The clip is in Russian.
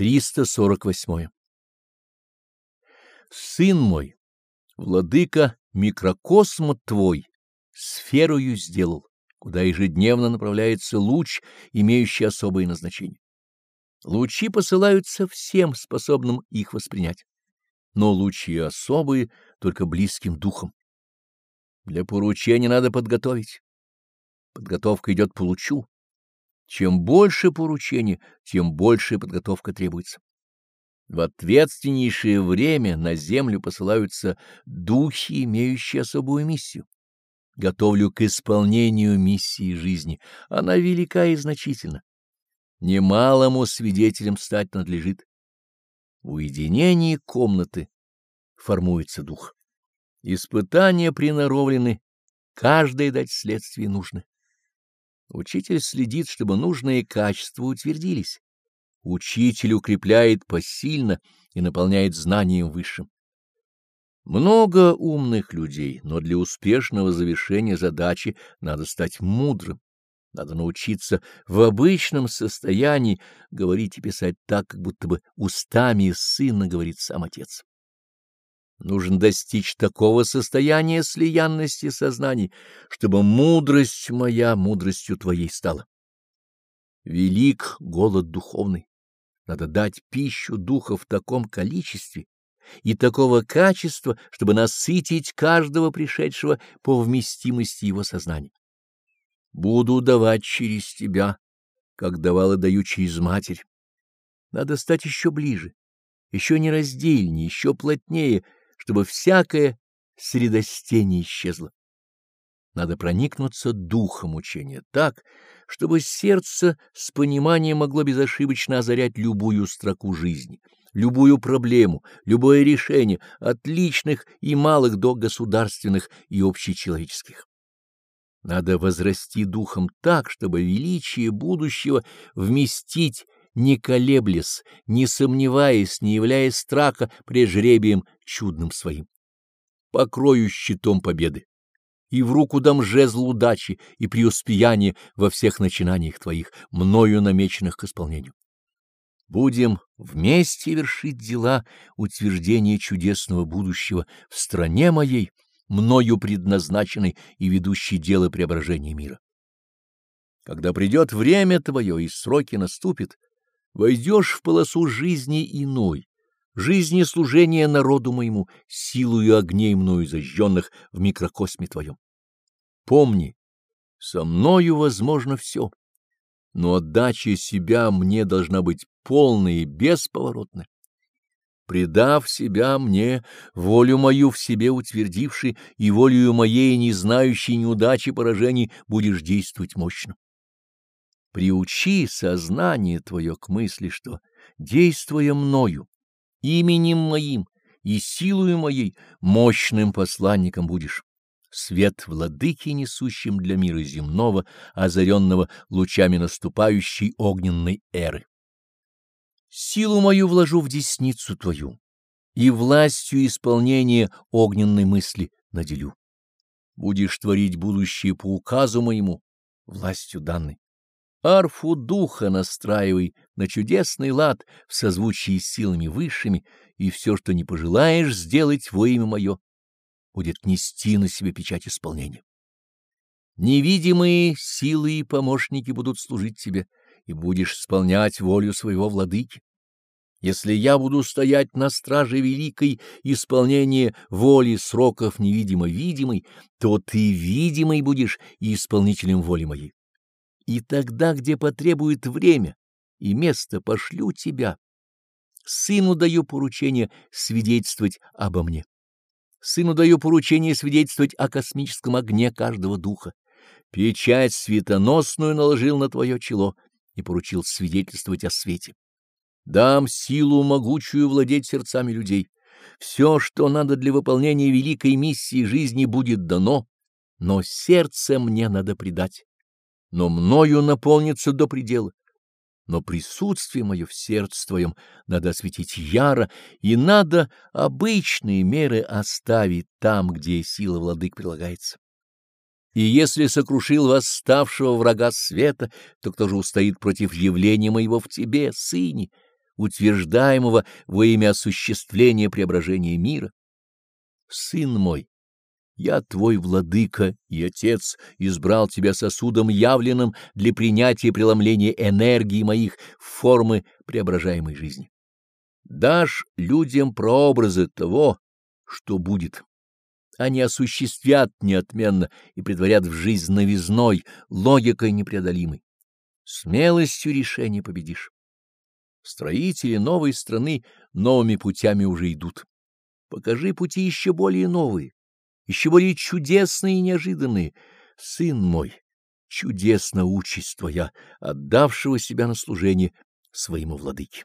348. Сын мой, владыка микрокосма твой, сферою сделал, куда ежедневно направляется луч, имеющий особое назначение. Лучи посылаются всем, способным их воспринять, но лучи особые только близким духом. Для поручения надо подготовить. Подготовка идет по лучу, чем больше поручений, тем большая подготовка требуется. В ответственнейшее время на землю посылаются духи, имеющие особую миссию. Готовлю к исполнению миссии жизни. Она велика и значительна. Немалому свидетелем стать надлежит. В уединении комнаты формуется дух. Испытания приноровлены, каждое дать следствие нужно. Учитель следит, чтобы нужные качества утвердились. Учитель укрепляет посильно и наполняет знанием высшим. Много умных людей, но для успешного завершения задачи надо стать мудрым. Надо научиться в обычном состоянии говорить и писать так, как будто бы устами сына говорит сам отец. Нужно достичь такого состояния слиянности сознаний, чтобы мудрость моя мудростью твоей стала. Велик голод духовный. Надо дать пищу духа в таком количестве и такого качества, чтобы насытить каждого пришедшего по вместимости его сознания. Буду давать через тебя, как давал и даю через матерь. Надо стать еще ближе, еще нераздельнее, еще плотнее — чтобы всякое средостение исчезло. Надо проникнуться духом учения так, чтобы сердце с пониманием могло безошибочно озарять любую строку жизни, любую проблему, любое решение, от личных и малых до государственных и общечеловеческих. Надо возрасти духом так, чтобы величие будущего вместить не колеблясь, не сомневаясь, не являясь страха прежребием чудным своим. Покрою щитом победы, и в руку дам жезл удачи и преуспеяния во всех начинаниях твоих, мною намеченных к исполнению. Будем вместе вершить дела утверждения чудесного будущего в стране моей, мною предназначенной и ведущей дело преображения мира. Когда придет время твое и сроки наступят, войдешь в полосу жизни иной, жизни служения народу моему, силою огней мною зажженных в микрокосме твоем. Помни, со мною возможно все, но отдача себя мне должна быть полная и бесповоротная. Предав себя мне, волю мою в себе утвердивший и волею моей, не знающей неудачи поражений, будешь действовать мощно. Приучи сознание твое к мысли, что, действуя мною, именем моим и силою моей, мощным посланником будешь, свет владыки несущим для мира земного, озаренного лучами наступающей огненной эры. Силу мою вложу в десницу твою и властью исполнения огненной мысли наделю. Будешь творить будущее по указу моему, властью данной. Арфу духа настраивай на чудесный лад в созвучии с силами высшими, и все, что не пожелаешь сделать во имя мое, будет нести на себе печать исполнения. Невидимые силы и помощники будут служить тебе, и будешь исполнять волю своего владыки. Если я буду стоять на страже великой исполнения воли сроков невидимо-видимой, то ты видимый будешь и исполнителем воли моей и тогда, где потребует время и место, пошлю тебя. Сыну даю поручение свидетельствовать обо мне. Сыну даю поручение свидетельствовать о космическом огне каждого духа. Печать светоносную наложил на твое чело и поручил свидетельствовать о свете. Дам силу могучую владеть сердцами людей. Все, что надо для выполнения великой миссии жизни, будет дано, но сердце мне надо предать но мною наполнится до предела. Но присутствие мое в сердце твоем надо осветить яро, и надо обычные меры оставить там, где сила владык прилагается. И если сокрушил восставшего врага света, то кто же устоит против явления моего в тебе, сыне? утверждаемого во имя осуществления преображения мира. Сын мой, я твой владыка и отец, избрал тебя сосудом явленным для принятия и преломления энергии моих в формы преображаемой жизни. Дашь людям прообразы того, что будет. Они осуществят неотменно и притворят в жизнь новизной, логикой непреодолимой. Смелостью решения победишь. Строители новой страны новыми путями уже идут. Покажи пути еще более новые, еще более чудесные и неожиданные. Сын мой, чудесна участь твоя, отдавшего себя на служение своему владыке.